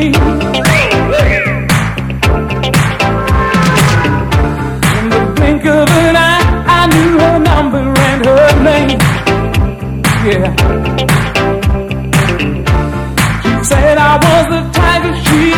dream. In the blink of an eye, I knew her number and her name. Yeah. She said I was the tiger she